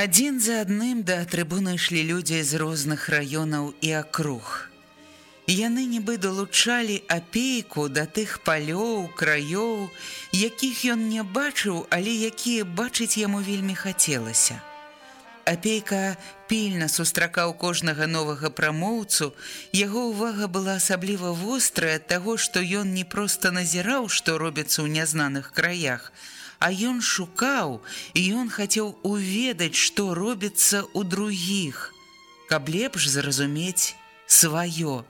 Адзін за адным да трыбуны ішлі людзі з розных раёнаў і акруг. Яны нібы далучалі апейку да тых палёў, краёў, якіх ён не бачыў, але якія бачыць яму вельмі хацелася. Апейка пільна сустракаў кожнага новага прамоўцу, яго ўвага была асабліва вострая ад таго, што ён не проста назіраў, што робіцца ў нязнаных краях, а ён шукаў і ён хацеў уведаць, што робіцца ў другіх, каб лепш зразумець сваё,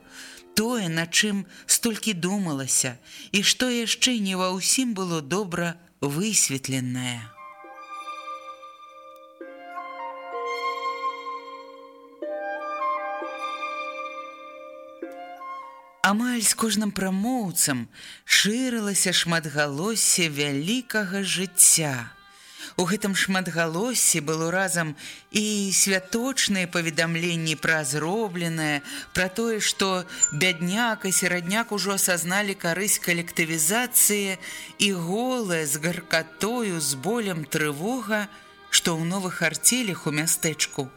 тое, на чым столькі думалася, і што яшчэ не ва ўсім было добра высветленае. Амаль з кожным прамоўцам шырылася шматгалосе вялікага жыцця. У гэтым шматгалосе было разам і святочныя паведамленні пра зробленае, пра тое, што бядняк і серадняк ужо асазналі карысць калектывізацыі і голая з гаркатою з болем трывога, што ў новых арцелях у мястэчку,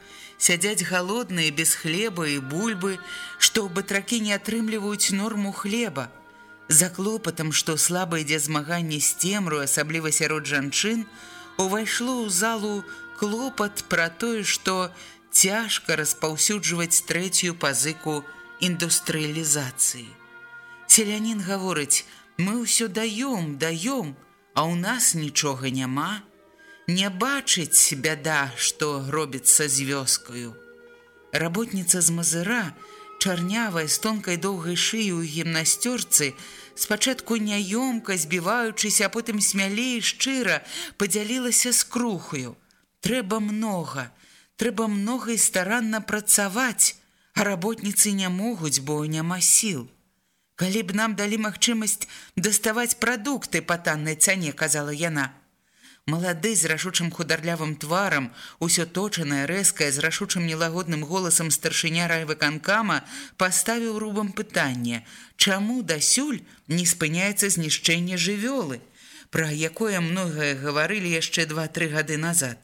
сядзяць галодныя без хлеба і бульбы, што батракі не атрымліваюць норму хлеба. За клопатам, што слаба ідзе змаганне з цемру, асабліва сярод жанчын, увайшло ў залу клопат пра тое, што цяжка распаўсюджваць трэцюю пазыку індустрыялізацыі. Селянін гаворыць: мы ўсё даём, даём, а ў нас нічога няма, не бачыць бяда, што робіцца з вёскаю. Работніца з мазыра, чарнявая з тонкай доўгай шыю ў гімнасцёрцы, спачатку няёмка збіваючыся, а потым смялей шчыра падзялілася з крухаю. Трэба многа, трэба многа і старанна працаваць, а работніцы не могуць, бо няма сіл. Калі б нам далі магчымасць даставаць прадукты па таннай цане, казала яна. Малады з рашучым хударлявым тварам, усё точанае, рэзкае, з рашучым нелагодным голасам старшыня райвыканкама паставіў рубам пытанне: Чаму дасюль не спыняецца знішчэнне жывёлы, пра якое многае гаварылі яшчэ два-тры гады назад.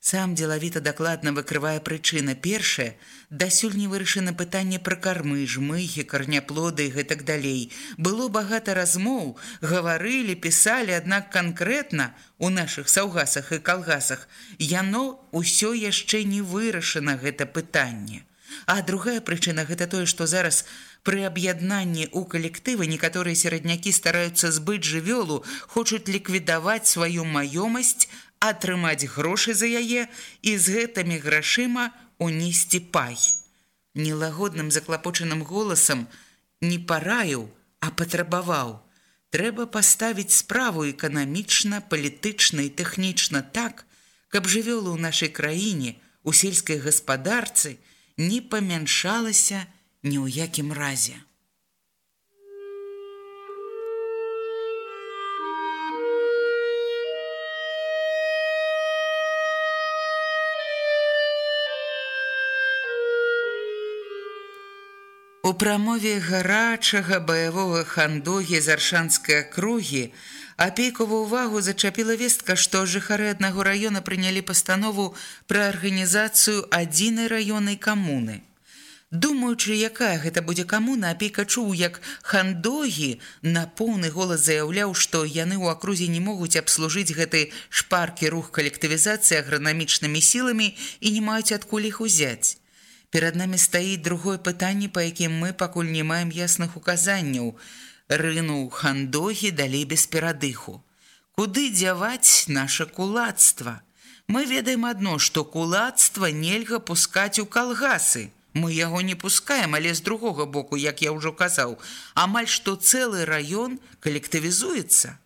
Сам дзелавіта дакладна выкрывае прычына першая, дасюль не вырашана пытанне пра кармы, жмыхі, карняплоды і гэтак далей. Было багата размоў, гаварылі, пісалі, аднак канкрэтна у нашых саўгасах і калгасах яно ўсё яшчэ не вырашана гэта пытанне. А другая прычына гэта тое, што зараз пры аб'яднанні ў калектывы некаторыя сераднякі стараюцца збыць жывёлу, хочуць ліквідаваць сваю маёмасць, атрымаць грошы за яе і з гэтымі грашыма унесці пай. Нелагодным заклапочаным голасам не параіў, а патрабаваў. Трэба паставіць справу эканамічна, палітычна і тэхнічна так, каб жывёла ў нашай краіне, у сельскай гаспадарцы не памяншалася ні ў якім разе. У прамове гарачага баявога хандогі з аршанскай акругі апейкаву ўвагу зачапіла вестка, што жыхары аднаго раёна прынялі пастанову пра арганізацыю адзінай раённай камуны. Думаючы, якая гэта будзе камуна, апейка чуў, як хандогі на поўны голас заяўляў, што яны ў акрузе не могуць абслужыць гэты шпаркі рух калектывізацыі агранамічнымі сіламі і не маюць адкуль іх узяць. Перад намі стаіць другое пытанне, па якім мы пакуль не маем ясных указанняў. Рынуў хандогі далей без перадыху. Куды дзяваць наше кулацтва? Мы ведаем адно, што кулацтва нельга пускаць у калгасы. Мы яго не пускаем, але з другога боку, як я ўжо казаў, амаль што цэлы раён калектывізуецца.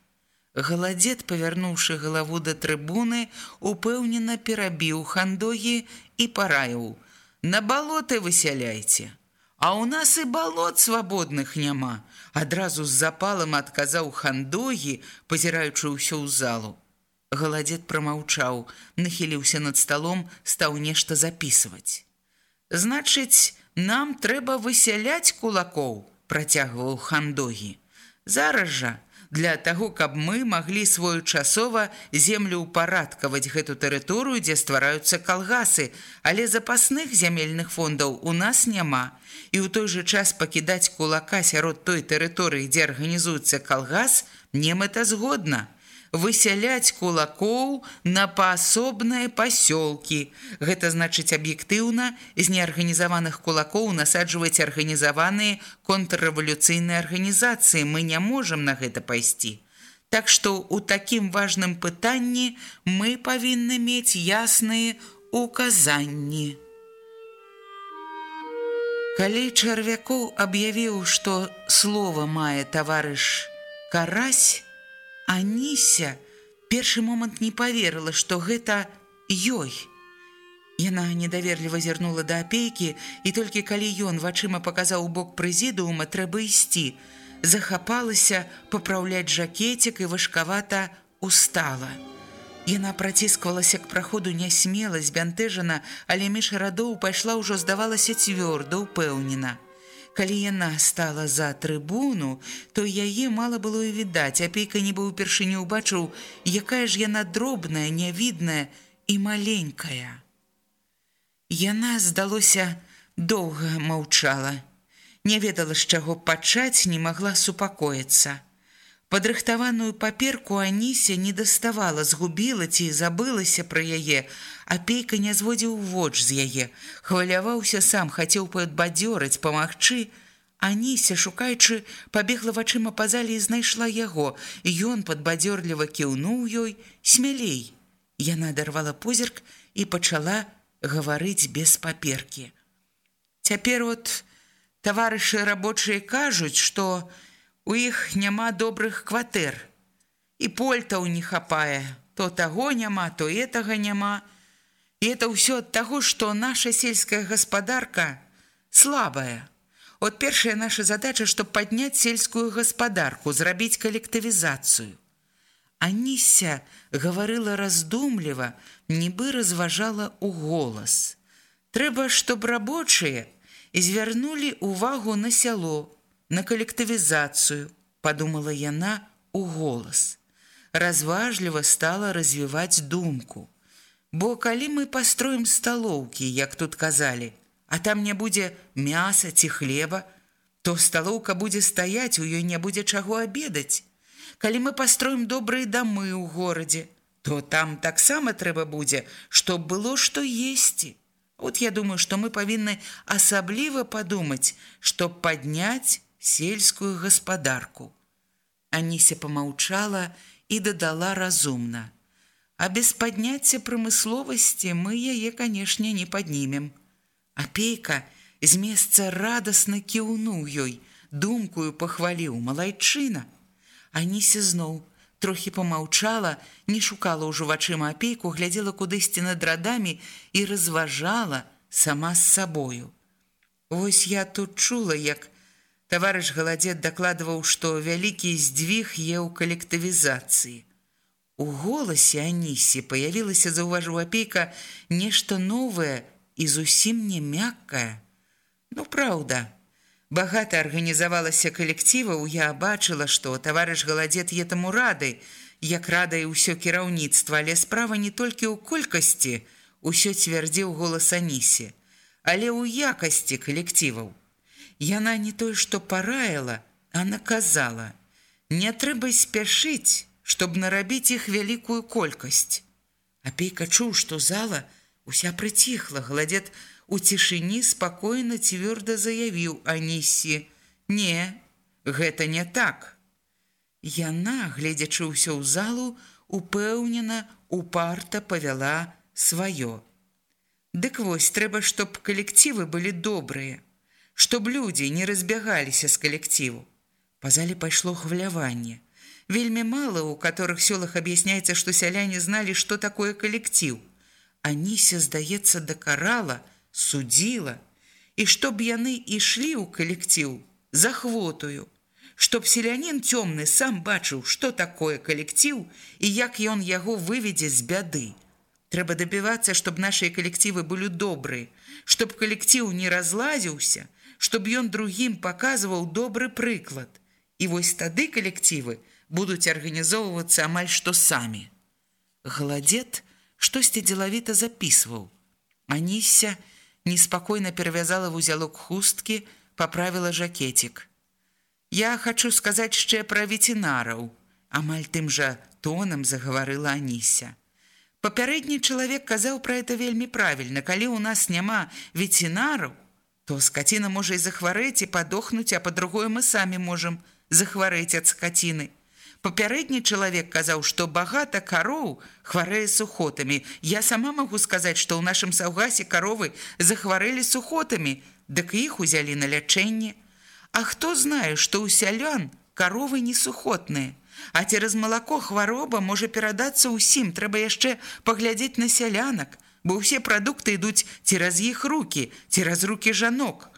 Галадзед, павярнуўшы галаву да трыбуны, упэўнена перабіў хандогі і параіў: На балоты высяляйце. А ў нас і балот свабодных няма. Адразу з запалам адказаў хандогі, пазіраючы ўсё ў залу. Галадзед прамаўчаў, нахіліўся над сталом, стаў нешта запісваць. Значыць, нам трэба высяляць кулакоў, працягваў хандогі. Зараз жа, для таго, каб мы маглі своечасова землю ўпарадкаваць гэту тэрыторыю, дзе ствараюцца калгасы, але запасных зямельных фондаў у нас няма. І ў той жа час пакідаць кулака сярод той тэрыторыі, дзе арганізуецца калгас, не мэтазгодна высяляць кулакоў на паасобныя пасёлкі. Гэта значыць аб'ектыўна з неарганізаваных кулакоў насаджваць арганізаваныя контррэвалюцыйныя арганізацыі. Мы не можам на гэта пайсці. Так што ў такім важным пытанні мы павінны мець ясныя указанні. Калі чарвякоў аб'явіў, што слова мае таварыш карась, Аніся першы момант не поверыла, што гэта ёй. Яна недаверліва зірнула да апейкі і толькі калі ён вачыма паказаў бок прэзідуума трэба ісці, захапалася папраўляць жакетик і важкавата устала. Яна працісквалася к праходу нясмела, збянтэжана, але між радоў пайшла ўжо здавалася цвёрда, упэўнена. Калі яна стала за трыбуну, то яе мала было і відаць, апейка нібы ўпершыню ўбачыў, якая ж яна дробная, нявідная і маленькая. Яна, здалося, доўга маўчала. Не ведала, з чаго пачаць не магла супакоіцца. Падрыхтаваную паперку Аніся не даставала, згубіла ці забылася пра яе, а пейка не зводзіў воч з яе. Хваляваўся сам, хацеў падбадзёраць, памагчы. Аніся, шукаючы, пабегла вачыма па залі і знайшла яго. Ён падбадзёрліва кіўнуў ёй смялей. Яна дарвала позірк і пачала гаварыць без паперкі. Цяпер от таварышы рабочыя кажуць, што, У іх няма добрых кватэр. І польтаў не хапае, то таго няма, то гэтага няма. І это ўсё ад таго, што наша сельская гаспадарка слабая. От першая наша задача, што падняць сельскую гаспадарку, зрабіць калектывізацыю. Аніся гаварыла раздумліва, нібы разважала ў голас. Трэба, чтоб рабочыя звярнулі ўвагу на сяло, на калектывізацыю, подумала яна у голас. Разважліва стала развіваць думку. Бо калі мы пастроім сталоўкі, як тут казалі, а там не будзе мяса ці хлеба, то сталоўка будзе стаяць, у ёй не будзе чаго абедаць. Калі мы пастроім добрыя дамы ў горадзе, то там таксама трэба будзе, чтоб было што есці. Вот я думаю, што мы павінны асабліва падумаць, што падняць сельскую гаспадарку. Аніся помаўчала і дадала разумна: А без падняцця прамысловасці мы яе, канешне, не паднімем. Апейка з месца радасна кіўнуў ёй, думкую пахваліў малайчына. Аніся зноў трохі помаўчала, не шукала ўжо вачыма апейку, глядзела кудысьці над радамі і разважала сама з сабою. Вось я тут чула, як Таварыш галадзед дакладваў, што вялікі здвіг е ў калектывізацыі. У голасе Анісі паявілася заўважыў апейка нешта новае і зусім не мяккае. Ну праўда, Багата арганізавалася калектываў, я бачыла, што таварыш галадзет етаму рады, як радае ўсё кіраўніцтва, але справа не толькі ў колькасці, усё цвярдзеў голас Анісі, але ў якасці калектываў. Яна не той, што параіла, а наказала: Не трэба спяшыць, чтобы нарабіць іх вялікую колькасць. Апейка чуў, што зала уся прыціхла, гладзет у цішыні спакойна цвёрда заявіў Анісі: « Не, гэта не так. Яна, гледзячы ўсё ў залу, упэўнена, упарта павяла сваё. Дык вось трэба, чтоб калектывы былі добрыя, чтоб людзі не разбягаліся з калектыву. Па зале пайшло хваляванне. Вельмі мала, у которых сёлах аб'ясняецца, што сяляне зналі, што такое калектыў. Аніся, здаецца, дакарала, судзіла, і чтоб яны ішлі ў калектыў, захвотую, чтоб селянін цёмны сам бачыў, што такое калектыў і як ён яго выведзе з бяды. Трэба дабівацца, чтоб нашыя калектывы былі добрыя, чтоб калектыў не разлазіўся, чтоб ён другім паказваў добры прыклад. І вось тады калектывы будуць арганізоўвацца амаль што самі. Гладзет штосьці дзелавіта запісваў. Аніся неспакойна перавязала вузялок хусткі, паправіла жакетик. Я хочу сказаць яшчэ пра ветінараў, амаль тым жа тонам загаварыла Аніся. Папярэдні чалавек казаў пра это вельмі правільна, калі ў нас няма ветінараў, то скаціна можа і захварэць і падохнуць, а па-другое мы самі можам захварэць ад скаціны. Папярэдні чалавек казаў, што багата кароў хварэе сухотамі. Я сама магу сказаць, што ў нашым саўгасе каровы захварэлі сухотамі, дык іх узялі на лячэнне. А хто знае, што ў сялян каровы несухотныя, А цераз малако хвароба можа перадацца ўсім, трэба яшчэ паглядзець на сялянак, бо ўсе прадукты ідуць цераз іх руки, цераз руки жанок.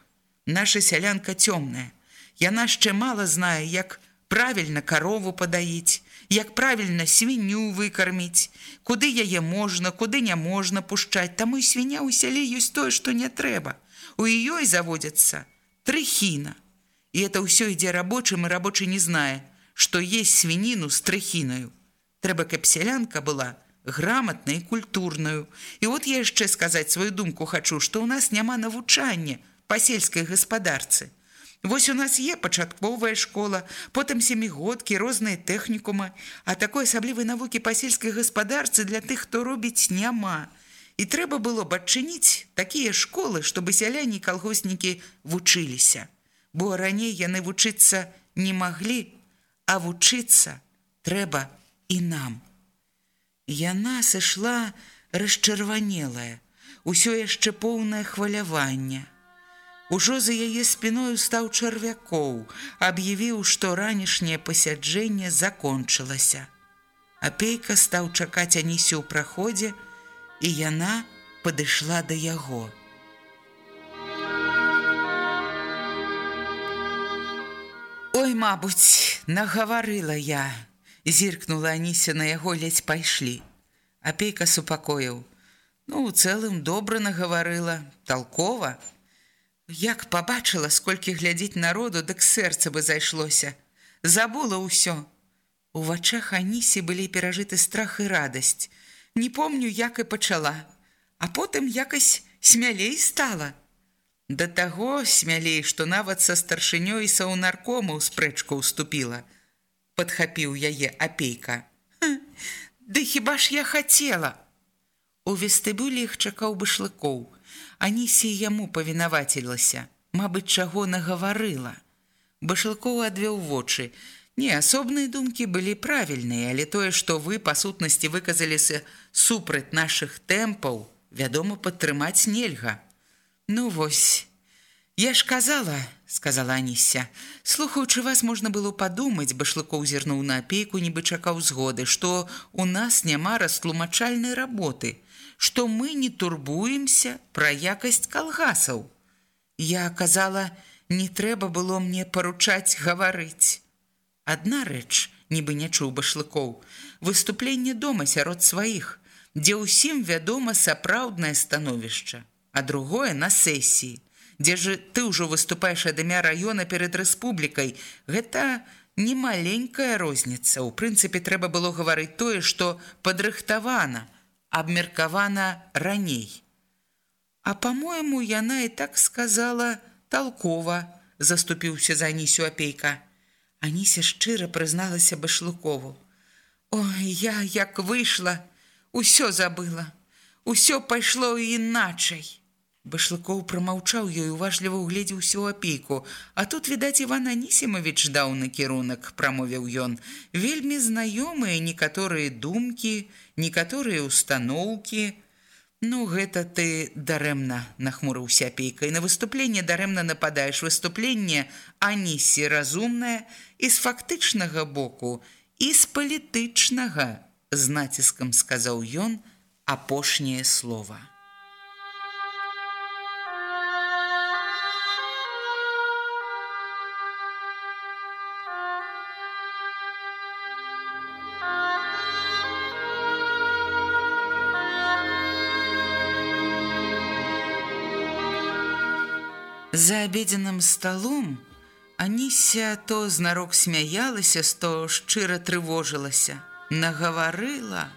Наша сялянка цёмная. Яна яшчэ мала знае, як правільна карову падаіць, як правільна свінню выкарміць, куды яе можна, куды не можна пушчаць, таму і свіня ў сяле ёсць тое, што не трэба. У ёй заводзяцца трыхіна. І это ўсё ідзе рабочым і рабочы не знае, што есть свініну з трыхінаю. Трэба, каб сялянка была граматнай культурную. І вот я яшчэ сказаць сваю думку хачу, што ў нас няма навучання па сельскай гаспадарцы. Вось у нас є пачатковая школа, потым семігодкі, розныя тэхнікумы, а такой асаблівай навукі па сельскай гаспадарцы для тых, хто робіць няма. І трэба было б адчыніць такія школы, чтобы сяляне калгоснікі вучыліся бо раней яны вучыцца не маглі, а вучыцца трэба і нам. Яна сышла расчырванелая, усё яшчэ поўнае хваляванне. Ужо за яе спіною стаў чарвякоў, аб'явіў, што ранішняе пасяджэнне закончылася. Апейка стаў чакаць анісю ў праходзе, і яна падышла да яго. Ой, мабуць, нагаварыла я, зіркнула Аніся на яго ледзь пайшлі. Апейка супакоіў: Ну, у цэлым добра нагаварыла, толкова. Як пабачыла, сколькі глядзець народу, дык сэрца бы зайшлося. Забула ўсё. У вачах Анісі былі перажыты страх і радасць. Не помню, як і пачала, а потым якась смялей стала. Да таго смялей, што нават са старшынёй саўнаркома ў спрэчку ўступіла. Падхапіў яе апейка. Ды хіба ж я хацела. У вестыбулі іх чакаў башлыкоў. Анісі яму павінавацілася, Мабыць, чаго нагаварыла. Башлыкоў адвёў вочы. Не, асобныя думкі былі правільныя, але тое, што вы па сутнасці выказаліся супраць нашых тэмпаў, вядома, падтрымаць нельга. Ну вось. Я ж казала, сказала Аніся, слухаючы вас можна было падумаць, башлыкоў зірнуў на апейку, нібы чакаў згоды, што у нас няма растлумачальнай работы, што мы не турбуемся пра якасць калгасаў. Я казала, не трэба было мне паручаць гаварыць. Адна рэч, нібы не чуў башлыкоў, выступленне дома сярод сваіх, дзе ўсім вядома сапраўднае становішча а другое на сесіі, Дзе ж ты ўжо выступаеш ад імя раёна перад рэспублікай. Гэта немаленькая розніца. У прынцыпе, трэба было гаварыць тое, што падрыхтавана, абмеркавана раней. А па-мойму, яна і так сказала толкова, заступіўся за Анісю апейка. Аніся шчыра прызналася башлукову. Ой, я як выйшла, усё забыла. Усё пайшло іначай. Башлыкоў прамаўчаў ёй уважліва ўгледзеўся ў апейку, А тут відаць Іван Анісімавіч даў накірунак, прамовіў ён. Вельмі знаёмыя некаторыя думкі, некаторыя ўстаноўкі. Ну гэта ты дарэмна нахмурыўся апейкай. На выступленне дарэмна нападаеш выступленне Анісі разумнае і з фактычнага боку і з палітычнага з націскам сказаў ён, апошняе слово. За абедзеным сталом Аніся то знарок смяялася, то шчыра трывожылася, нагаварыла,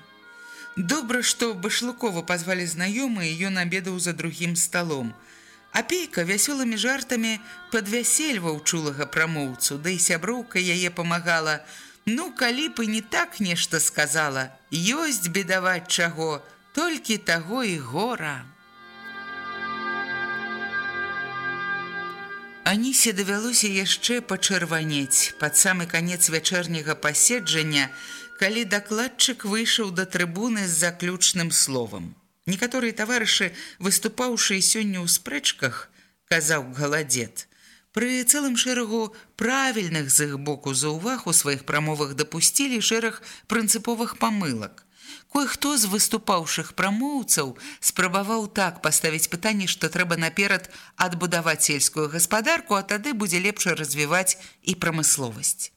Добра, што башлукова пазвалі знаёмыя, ён абедаў за другім сталом. Апейка вясёлымі жартамі падвясельваў чулага прамоўцу, да і сяброўка яе памагала. Ну, калі б і не так нешта сказала, ёсць бедаваць чаго, толькі таго і гора. Анісе давялося яшчэ пачырванець пад самы канец вячэрняга паседжання, калі дакладчык выйшаў да трыбуны з заключным словам. Некаторыя таварышы, выступаўшыя сёння ў спрэчках, казаў галадзет. Пры цэлым шэрагу правільных з іх боку за ўваг у сваіх прамовах дапусцілі шэраг прынцыповых памылак. Кое-хто з выступаўшых прамоўцаў спрабаваў так паставіць пытанне, што трэба наперад адбудаваць сельскую гаспадарку, а тады будзе лепш развіваць і прамысловасць.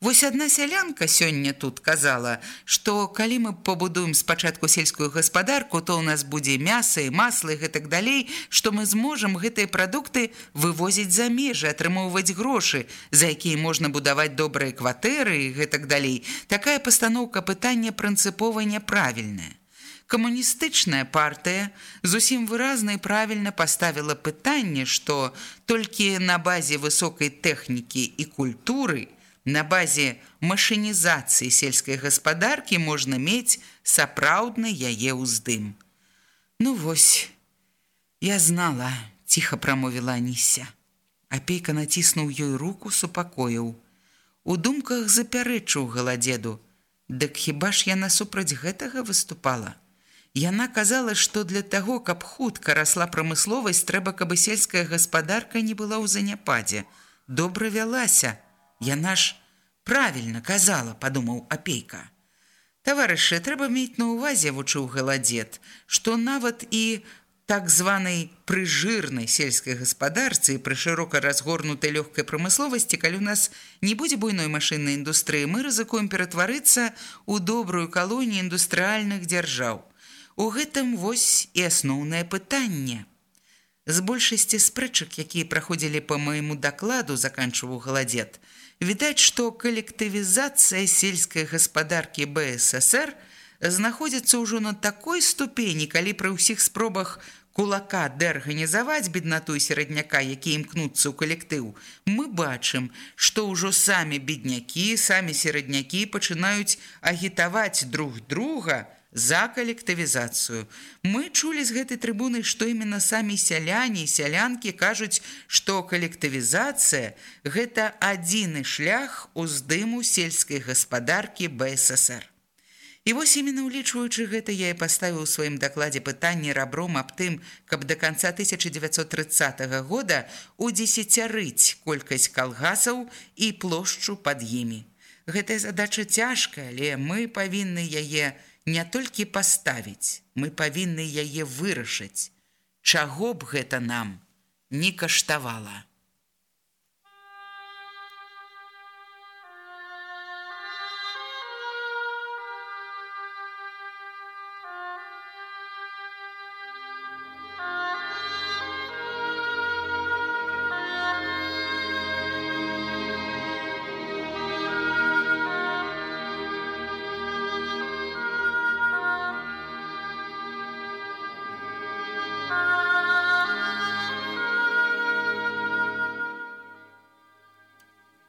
Вось адна сялянка сёння тут казала, што калі мы пабудуем спачатку сельскую гаспадарку, то ў нас будзе мяса і маслы гэтак далей, што мы зможам гэтыя прадукты вывозіць за межы, атрымоўваць грошы, за якія можна будаваць добрыя кватэры і гэтак далей. Такая пастаноўка пытання прынцыпова няправільная. Камуністычная партыя зусім выразна і правільна паставіла пытанне, што толькі на базе высокай тэхнікі і культуры, На базе машынізацыі сельскай гаспадаркі можна мець сапраўдны яе ўздым. Ну вось, я знала, ціха прамовіла Аніся. Апейка націснуў ёй руку супакоіў. У думках запярэчыў галадзеду. Дык хіба ж яна супраць гэтага выступала? Яна казала, што для таго, каб хутка расла прамысловасць, трэба, каб сельская гаспадарка не была ў заняпадзе. Добра вялася, Яна ж правільна казала, падумаў апейка. Таварышы, трэба мець на ўвазе вучыў галадзет, што нават і так званай прыжырнай сельскай гаспадарцы пры шырока разгорнутай лёгкай прамысловасці, калі ў нас не будзе буйной машыннай індустрыі, мы рызыкуем ператварыцца ў добрую калонію індустрыальных дзяржаў. У гэтым вось і асноўнае пытанне. З большасці спрэчак, якія праходзілі па майму дакладу, заканчваў галадзет, Відаць, што калектывізацыя сельскай гаспадаркі БССР знаходзіцца ўжо на такой ступені, калі пры ўсіх спробах кулака дэрганізаваць беднату серадняка, які імкнуцца ў калектыў, мы бачым, што ўжо самі беднякі, самі сераднякі пачынаюць агітаваць друг друга, за калектывізацыю. Мы чулі з гэтай трыбуны, што именно самі сяляне і сялянкі кажуць, што калектывізацыя гэта адзіны шлях уздыму сельскай гаспадаркі БССР. І вось именно улічваючы гэта я і паставіў у сваім дакладзе пытанне рабром аб тым, каб да канца 1930 года удзесяцярыць колькасць калгасаў і плошчу пад імі. Гэтая задача цяжкая, але мы павінны яе не толькі паставіць, мы павінны яе вырашыць, чаго б гэта нам не каштавала.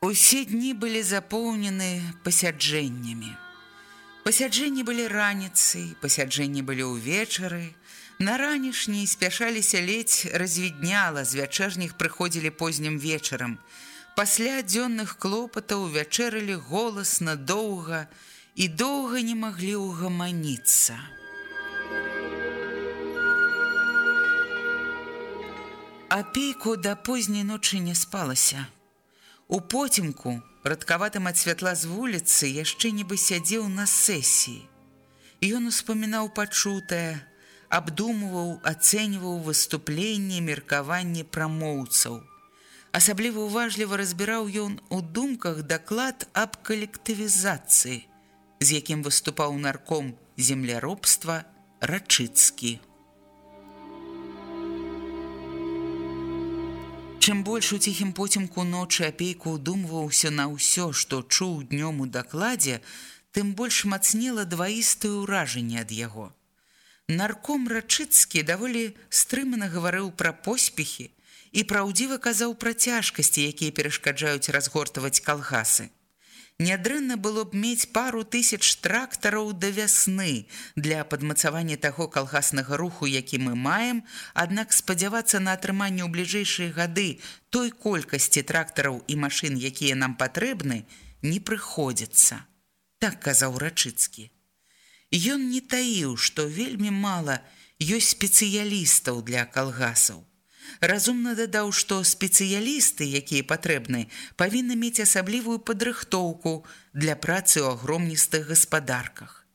Усе дні былі запоўнены пасяджэннямі. Пасяджэнні былі раніцай, пасяджэнні былі ўвечары. На ранішні спяшаліся ледзь развідняла, з вячэрніх прыходзілі познім вечарам. Пасля дзённых клопатаў вячэрылі голасна доўга і доўга не маглі ўгаманіцца. Апейку да позняй ночы не спалася. У потімку радкаватым ад святла з вуліцы яшчэ нібы сядзеў на сесіі. Ён успамінаў пачутае, абдумываў, ацэньваў выступленне меркаванне прамоўцаў. Асабліва уважліва разбіраў ён у думках даклад аб калектывізацыі, з якім выступаў нарком земляробства рачыцкі. Чым больш у ціхім поцемку ночы апейку ўдумваўся на ўсё, што чуў днём у дакладзе, тым больш мацнела дваістае ўражанне ад яго. Нарком рачыцкі даволі стрымана гаварыў пра поспехі і праўдзіва казаў пра цяжкасці, якія перашкаджаюць разгортаваць калгасы. Нядрэнна было б мець пару тысяч трактараў да вясны для падмацавання таго калгаснага руху, які мы маем, аднак спадзявацца на атрыманне ў бліжэйшыя гады той колькасці трактараў і машын, якія нам патрэбны, не прыходзіцца. Так казаў рачыцкі. Ён не таіў, што вельмі мала ёсць спецыялістаў для калгасаў. Разумна дадаў, што спецыялісты, якія патрэбны, павінны мець асаблівую падрыхтоўку для працы ў агромністых гаспадарках.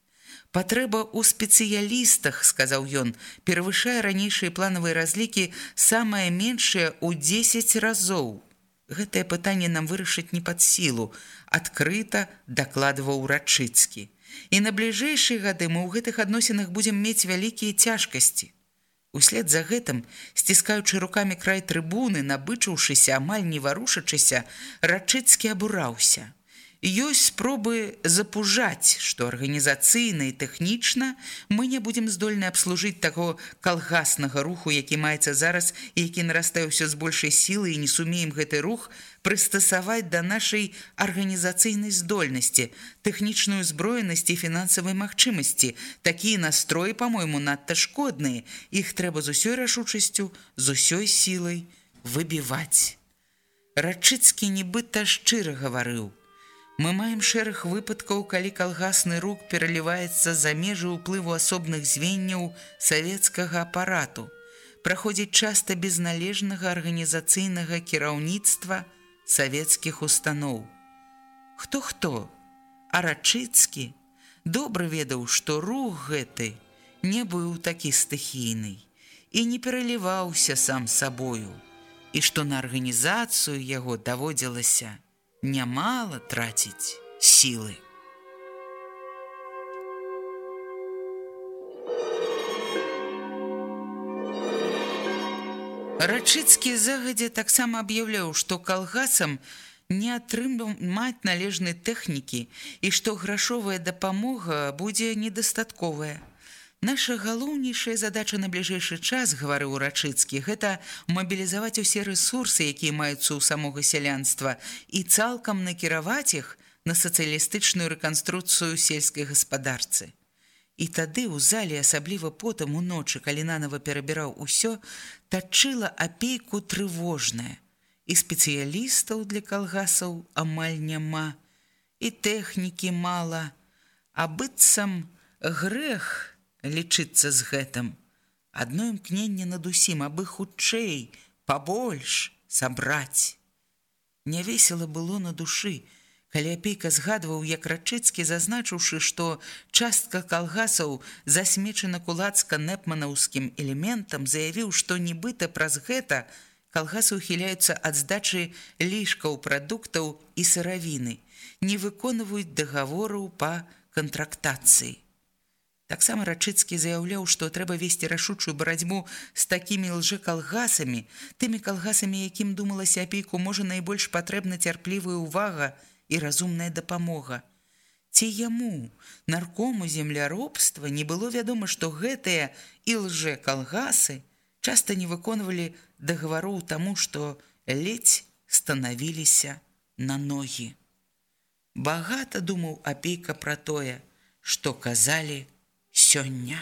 Патрэба ў спецыялістах, сказаў ён, перавышае ранейшыя планавыя разлікі самае меншае ў 10 разоў. Гэтае пытанне нам вырашыць не пад сілу, адкрыта дакладваў рачыцкі. І на бліжэйшыя гады мы ў гэтых адносінах будзем мець вялікія цяжкасці. Услед за гэтым, сціскаючы рукамі край трыбуны, набычыўшыся, амаль не варушачыся, рачыцкі абураўся. Ёсць спробы запужаць, што арганізацыйна і тэхнічна мы не будзем здольны абслужыць таго калгаснага руху, які маецца зараз і які нарастае ўсё з большай сілы і не сумеем гэты рух прыстасаваць да нашай арганізацыйнай здольнасці, тэхнічную зброенасць і фінансавай магчымасці. Такія настроі, па-мойму, надта шкодныя. Іх трэба з усёй рашучасцю, з усёй сілай выбіваць. Рачыцкі нібыта шчыра гаварыў: Мы маем шэраг выпадкаў, калі калгасны рук пераліваецца за межы ўплыву асобных звенняў савецкага апарату, праходзіць часта без належнага арганізацыйнага кіраўніцтва савецкіх устаноў. Хто хто? Арачыцкі добра ведаў, што рух гэты не быў такі стыхійны і не пераліваўся сам сабою, і што на арганізацыю яго даводзілася, нямала траціць сілы. Рачыцкі загадзя таксама аб'яўляў, што калгасам не атрымаў маць належнай тэхнікі і што грашовая дапамога будзе недастатковая. Наша галоўнейшая задача на бліжэйшы час гаварыў рачыцкі гэта мабілізаваць усе рэсурсы, якія маюцца ў самога сялянства і цалкам накіраваць іх на сацыялістычную рэканструкцыю сельскай гаспадарцы. І тады ў зале асабліва потым у ночы, калі нанова перабіраў усё, тачыла апейку трывожная. І спецыялістаў для калгасаў амаль няма, і тэхнікі мала, а быццам грэх, лічыцца з гэтым. Адно імкненне над усім, абы хутчэй, пабольш сабраць. Нявесела было на душы, калі апейка згадваў, як рачыцкі зазначыўшы, што частка калгасаў засмечана кулацка-нэпманаўскім элементам, заявіў, што нібыта праз гэта калгасы ўхіляюцца ад здачы лішкаў прадуктаў і сыравіны, не выконваюць дагавораў па кантрактацыі. Таксама рачыцкі заяўляў, што трэба весці рашучую барацьбу з такімі лжэкалгасамі, тымі калгасамі, якім думалася апейку можа найбольш патрэбна цярплівая ўвага і разумная дапамога. Ці яму, наркому земляробства, не было вядома, што гэтыя і лжэкалгасы часта не выконвалі дагавароў таму, што ледзь станавіліся на ногі. Багата думаў апейка пра тое, што казалі сёння.